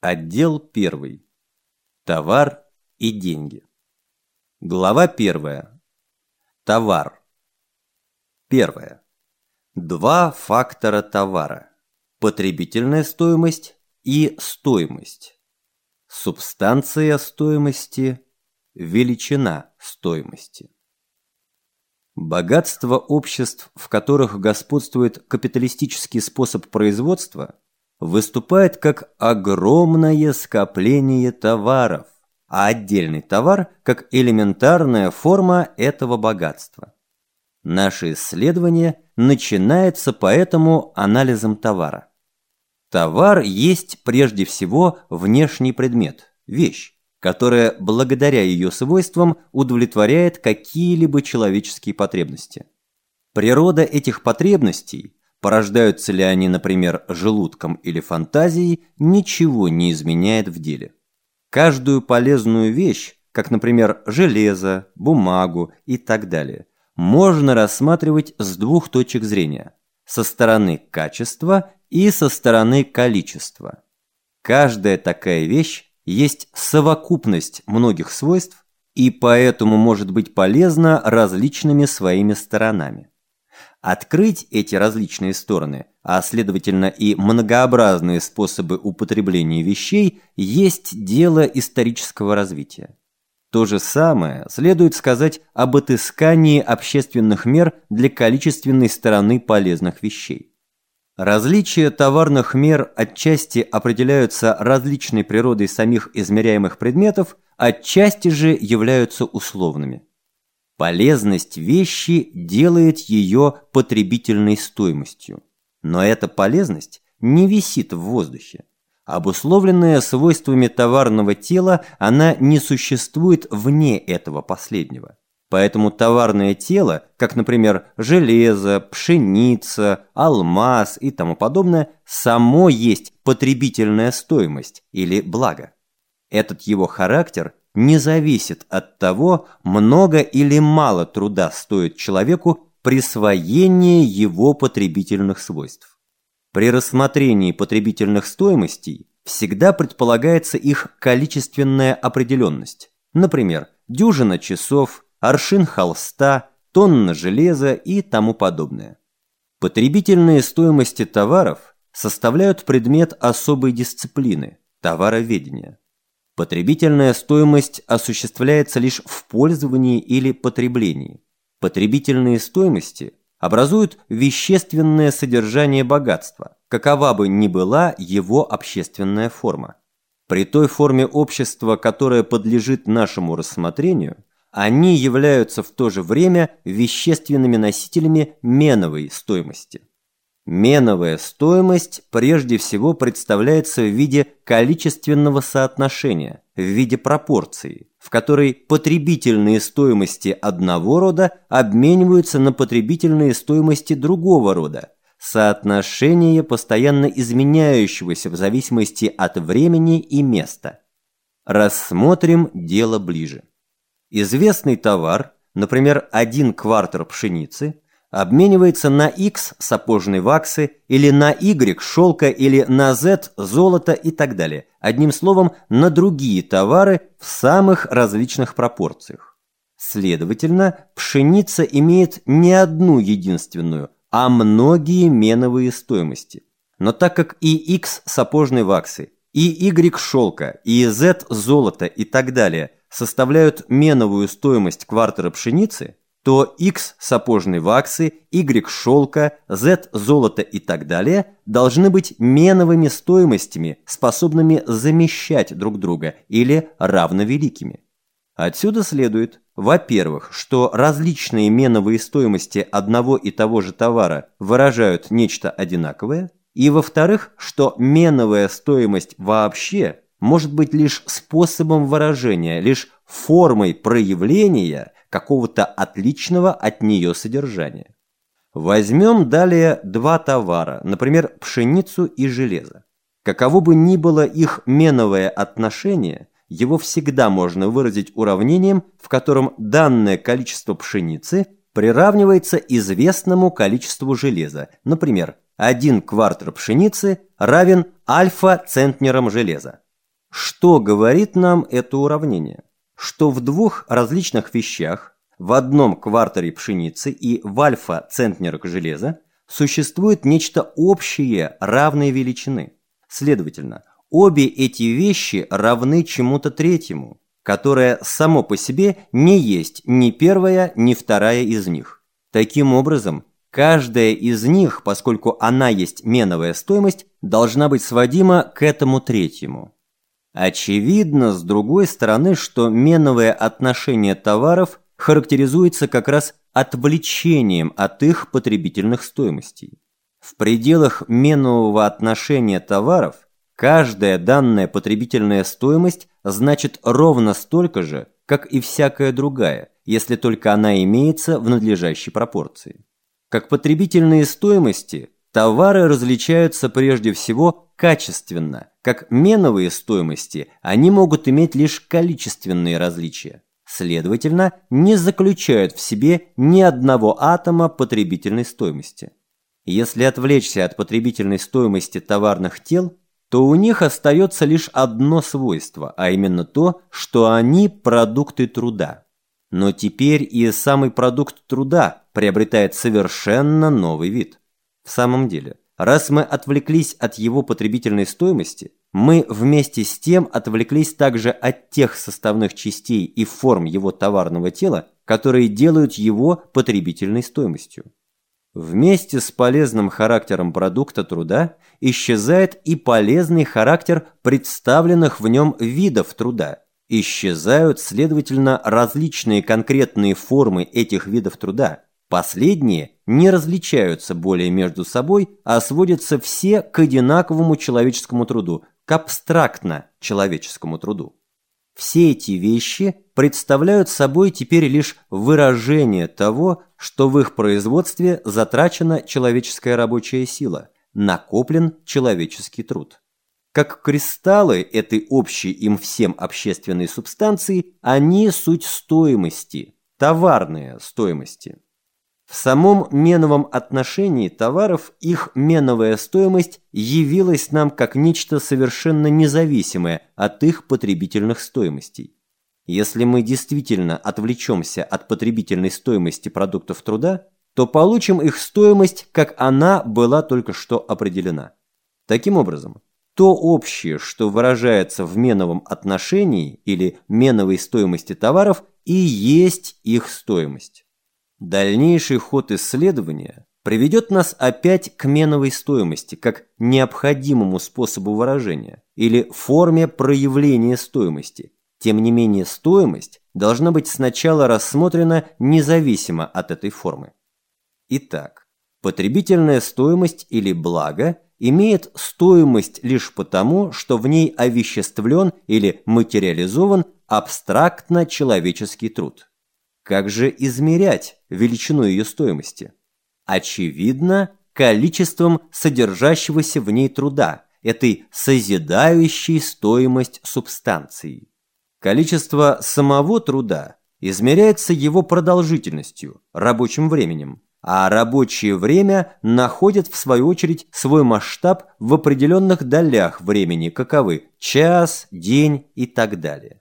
Отдел 1. Товар и деньги. Глава 1. Товар. Первое. Два фактора товара. Потребительная стоимость и стоимость. Субстанция стоимости, величина стоимости. Богатство обществ, в которых господствует капиталистический способ производства, выступает как огромное скопление товаров, а отдельный товар как элементарная форма этого богатства. Наше исследование начинается поэтому анализом товара. Товар есть прежде всего внешний предмет, вещь, которая благодаря ее свойствам удовлетворяет какие-либо человеческие потребности. Природа этих потребностей порождаются ли они, например, желудком или фантазией, ничего не изменяет в деле. Каждую полезную вещь, как, например, железо, бумагу и так далее, можно рассматривать с двух точек зрения – со стороны качества и со стороны количества. Каждая такая вещь есть совокупность многих свойств и поэтому может быть полезна различными своими сторонами. Открыть эти различные стороны, а следовательно и многообразные способы употребления вещей, есть дело исторического развития. То же самое следует сказать об отыскании общественных мер для количественной стороны полезных вещей. Различия товарных мер отчасти определяются различной природой самих измеряемых предметов, отчасти же являются условными. Полезность вещи делает ее потребительной стоимостью. Но эта полезность не висит в воздухе. Обусловленная свойствами товарного тела, она не существует вне этого последнего. Поэтому товарное тело, как, например, железо, пшеница, алмаз и тому подобное, само есть потребительная стоимость или благо. Этот его характер не зависит от того, много или мало труда стоит человеку присвоение его потребительных свойств. При рассмотрении потребительных стоимостей всегда предполагается их количественная определенность. Например, дюжина часов, аршин холста, тонна железа и тому подобное. Потребительные стоимости товаров составляют предмет особой дисциплины – товароведения. Потребительная стоимость осуществляется лишь в пользовании или потреблении. Потребительные стоимости образуют вещественное содержание богатства, какова бы ни была его общественная форма. При той форме общества, которая подлежит нашему рассмотрению, они являются в то же время вещественными носителями меновой стоимости. Меновая стоимость прежде всего представляется в виде количественного соотношения, в виде пропорции, в которой потребительные стоимости одного рода обмениваются на потребительные стоимости другого рода, соотношение постоянно изменяющегося в зависимости от времени и места. Рассмотрим дело ближе. Известный товар, например, один квартер пшеницы – обменивается на X сапожной ваксы или на Y шелка или на Z золото и так далее. Одним словом, на другие товары в самых различных пропорциях. Следовательно, пшеница имеет не одну единственную, а многие меновые стоимости. Но так как и X сапожной ваксы, и Y шелка, и Z золото и так далее составляют меновую стоимость квартера пшеницы, то X сапожной ваксы, Y шелка, Z золото и так далее должны быть меновыми стоимостями, способными замещать друг друга или равновеликими. Отсюда следует, во-первых, что различные меновые стоимости одного и того же товара выражают нечто одинаковое, и во-вторых, что меновая стоимость вообще может быть лишь способом выражения, лишь формой проявления какого-то отличного от нее содержания. Возьмем далее два товара, например, пшеницу и железо. Каково бы ни было их меновое отношение, его всегда можно выразить уравнением, в котором данное количество пшеницы приравнивается известному количеству железа. Например, один квартер пшеницы равен альфа-центнерам железа. Что говорит нам это уравнение? Что в двух различных вещах, в одном квартере пшеницы и в альфа-центнерах железа, существует нечто общее равной величины. Следовательно, обе эти вещи равны чему-то третьему, которое само по себе не есть ни первая, ни вторая из них. Таким образом, каждая из них, поскольку она есть меновая стоимость, должна быть сводима к этому третьему. Очевидно, с другой стороны, что меновое отношение товаров характеризуется как раз отвлечением от их потребительных стоимостей. В пределах менового отношения товаров каждая данная потребительная стоимость значит ровно столько же, как и всякая другая, если только она имеется в надлежащей пропорции. Как потребительные стоимости, товары различаются прежде всего качественно, как меновые стоимости, они могут иметь лишь количественные различия. Следовательно, не заключают в себе ни одного атома потребительной стоимости. Если отвлечься от потребительной стоимости товарных тел, то у них остается лишь одно свойство, а именно то, что они продукты труда. Но теперь и самый продукт труда приобретает совершенно новый вид. В самом деле, раз мы отвлеклись от его потребительной стоимости, мы вместе с тем отвлеклись также от тех составных частей и форм его товарного тела, которые делают его потребительной стоимостью. Вместе с полезным характером продукта труда исчезает и полезный характер представленных в нем видов труда. Исчезают, следовательно, различные конкретные формы этих видов труда. Последние не различаются более между собой, а сводятся все к одинаковому человеческому труду, к абстрактно человеческому труду. Все эти вещи представляют собой теперь лишь выражение того, что в их производстве затрачена человеческая рабочая сила, накоплен человеческий труд. Как кристаллы этой общей им всем общественной субстанции, они суть стоимости, товарные стоимости. В самом меновом отношении товаров их меновая стоимость явилась нам как нечто совершенно независимое от их потребительных стоимостей. Если мы действительно отвлечемся от потребительной стоимости продуктов труда, то получим их стоимость, как она была только что определена. Таким образом, то общее, что выражается в меновом отношении или меновой стоимости товаров, и есть их стоимость. Дальнейший ход исследования приведет нас опять к меновой стоимости как необходимому способу выражения или форме проявления стоимости. Тем не менее, стоимость должна быть сначала рассмотрена независимо от этой формы. Итак, потребительная стоимость или благо имеет стоимость лишь потому, что в ней овеществлен или материализован абстрактно-человеческий труд. Как же измерять величину ее стоимости? Очевидно, количеством содержащегося в ней труда, этой созидающей стоимость субстанции. Количество самого труда измеряется его продолжительностью, рабочим временем, а рабочее время находит в свою очередь свой масштаб в определенных долях времени, каковы час, день и так далее.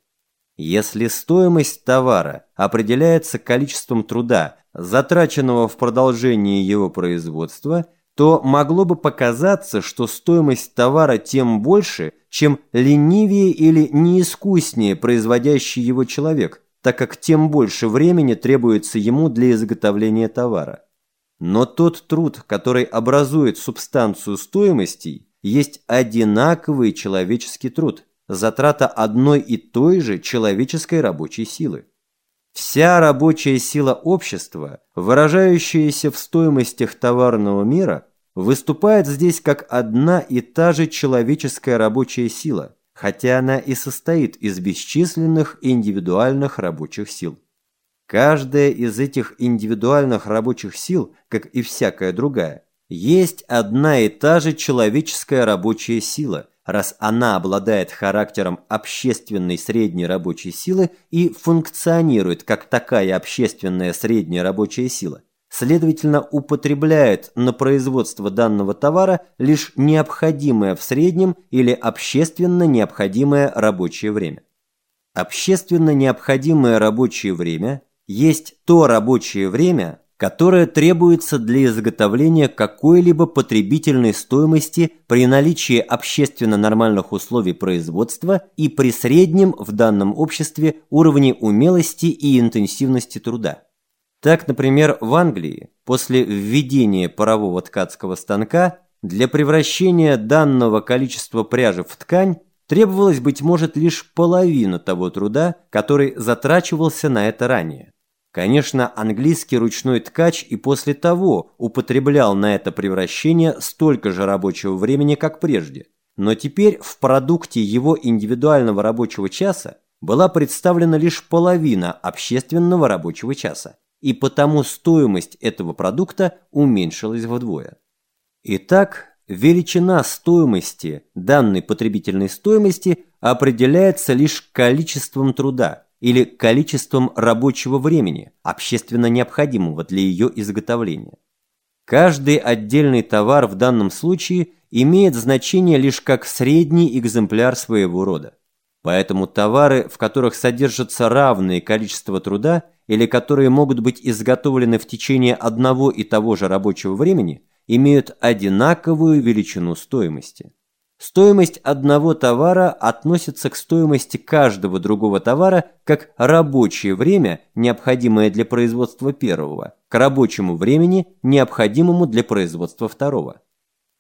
Если стоимость товара определяется количеством труда, затраченного в продолжении его производства, то могло бы показаться, что стоимость товара тем больше, чем ленивее или неискуснее производящий его человек, так как тем больше времени требуется ему для изготовления товара. Но тот труд, который образует субстанцию стоимостей, есть одинаковый человеческий труд – затрата одной и той же человеческой рабочей силы. Вся рабочая сила общества, выражающаяся в стоимостях товарного мира, выступает здесь как одна и та же человеческая рабочая сила, хотя она и состоит из бесчисленных индивидуальных рабочих сил. Каждая из этих индивидуальных рабочих сил, как и всякая другая, есть одна и та же человеческая рабочая сила – раз она обладает характером общественной средней рабочей силы и функционирует как такая общественная средняя рабочая сила, следовательно, употребляет на производство данного товара лишь необходимое в среднем или общественно необходимое рабочее время. Общественно необходимое рабочее время есть то рабочее время, которое требуется для изготовления какой-либо потребительной стоимости при наличии общественно нормальных условий производства и при среднем в данном обществе уровне умелости и интенсивности труда. Так, например, в Англии после введения парового ткацкого станка для превращения данного количества пряжи в ткань требовалось, быть может, лишь половина того труда, который затрачивался на это ранее. Конечно, английский ручной ткач и после того употреблял на это превращение столько же рабочего времени, как прежде. Но теперь в продукте его индивидуального рабочего часа была представлена лишь половина общественного рабочего часа, и потому стоимость этого продукта уменьшилась вдвое. Итак, величина стоимости данной потребительной стоимости определяется лишь количеством труда – или количеством рабочего времени, общественно необходимого для ее изготовления. Каждый отдельный товар в данном случае имеет значение лишь как средний экземпляр своего рода. Поэтому товары, в которых содержится равное количество труда или которые могут быть изготовлены в течение одного и того же рабочего времени, имеют одинаковую величину стоимости. Стоимость одного товара относится к стоимости каждого другого товара как рабочее время, необходимое для производства первого, к рабочему времени, необходимому для производства второго.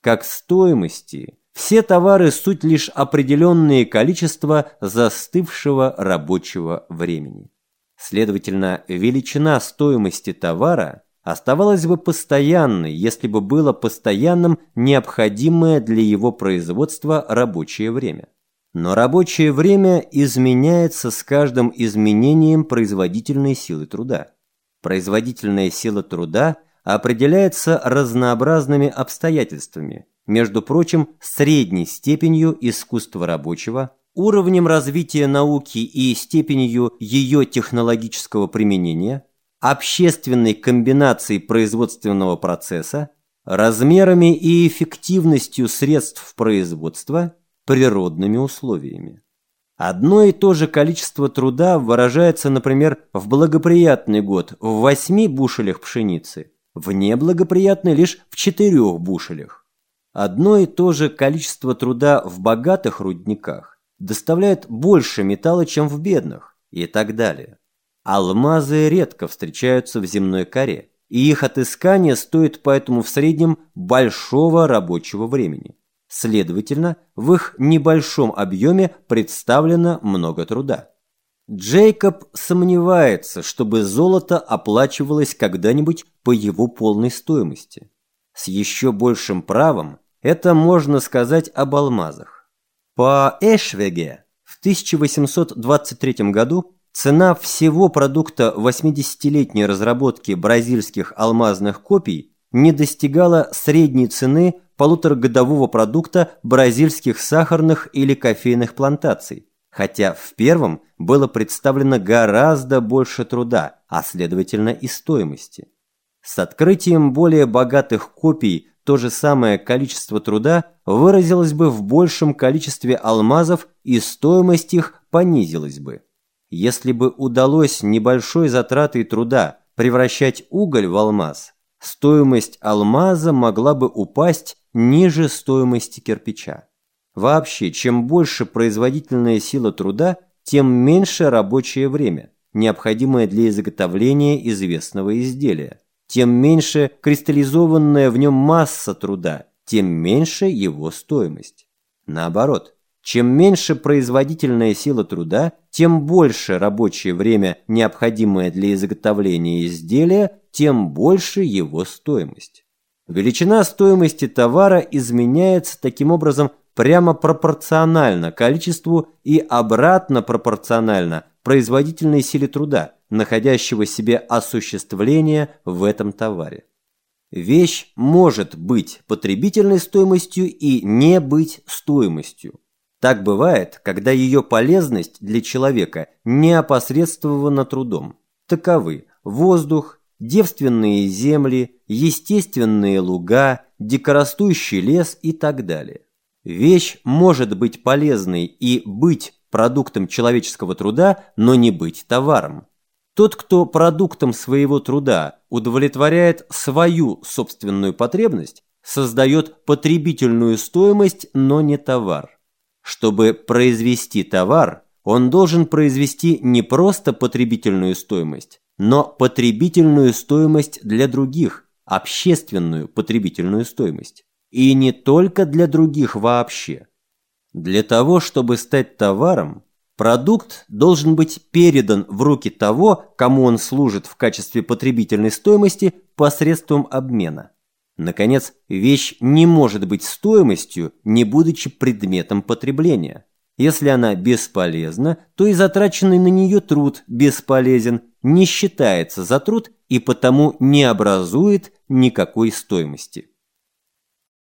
Как стоимости, все товары суть лишь определенные количества застывшего рабочего времени. Следовательно, величина стоимости товара оставалось бы постоянной, если бы было постоянным необходимое для его производства рабочее время. Но рабочее время изменяется с каждым изменением производительной силы труда. Производительная сила труда определяется разнообразными обстоятельствами, между прочим, средней степенью искусства рабочего, уровнем развития науки и степенью ее технологического применения – общественной комбинацией производственного процесса, размерами и эффективностью средств производства, природными условиями. Одно и то же количество труда выражается, например, в благоприятный год в 8 бушелях пшеницы, в неблагоприятный лишь в 4 бушелях. Одно и то же количество труда в богатых рудниках доставляет больше металла, чем в бедных, и так далее. Алмазы редко встречаются в земной коре, и их отыскание стоит поэтому в среднем большого рабочего времени. Следовательно, в их небольшом объеме представлено много труда. Джейкоб сомневается, чтобы золото оплачивалось когда-нибудь по его полной стоимости. С еще большим правом это можно сказать об алмазах. По Эшвеге в 1823 году Цена всего продукта 80-летней разработки бразильских алмазных копий не достигала средней цены полуторагодового продукта бразильских сахарных или кофейных плантаций, хотя в первом было представлено гораздо больше труда, а следовательно и стоимости. С открытием более богатых копий то же самое количество труда выразилось бы в большем количестве алмазов и стоимость их понизилась бы. Если бы удалось небольшой затратой труда превращать уголь в алмаз, стоимость алмаза могла бы упасть ниже стоимости кирпича. Вообще, чем больше производительная сила труда, тем меньше рабочее время, необходимое для изготовления известного изделия. Тем меньше кристаллизованная в нем масса труда, тем меньше его стоимость. Наоборот, чем меньше производительная сила труда, тем больше рабочее время, необходимое для изготовления изделия, тем больше его стоимость. Величина стоимости товара изменяется таким образом прямо пропорционально количеству и обратно пропорционально производительной силе труда, находящего себе осуществление в этом товаре. Вещь может быть потребительной стоимостью и не быть стоимостью. Так бывает, когда ее полезность для человека не опосредствована трудом. Таковы воздух, девственные земли, естественные луга, дикорастущий лес и так далее. Вещь может быть полезной и быть продуктом человеческого труда, но не быть товаром. Тот, кто продуктом своего труда удовлетворяет свою собственную потребность, создает потребительную стоимость, но не товар. Чтобы произвести товар, он должен произвести не просто потребительную стоимость, но потребительную стоимость для других, общественную потребительную стоимость. И не только для других вообще. Для того, чтобы стать товаром, продукт должен быть передан в руки того, кому он служит в качестве потребительной стоимости посредством обмена. Наконец, вещь не может быть стоимостью, не будучи предметом потребления. Если она бесполезна, то и затраченный на нее труд бесполезен, не считается за труд и потому не образует никакой стоимости.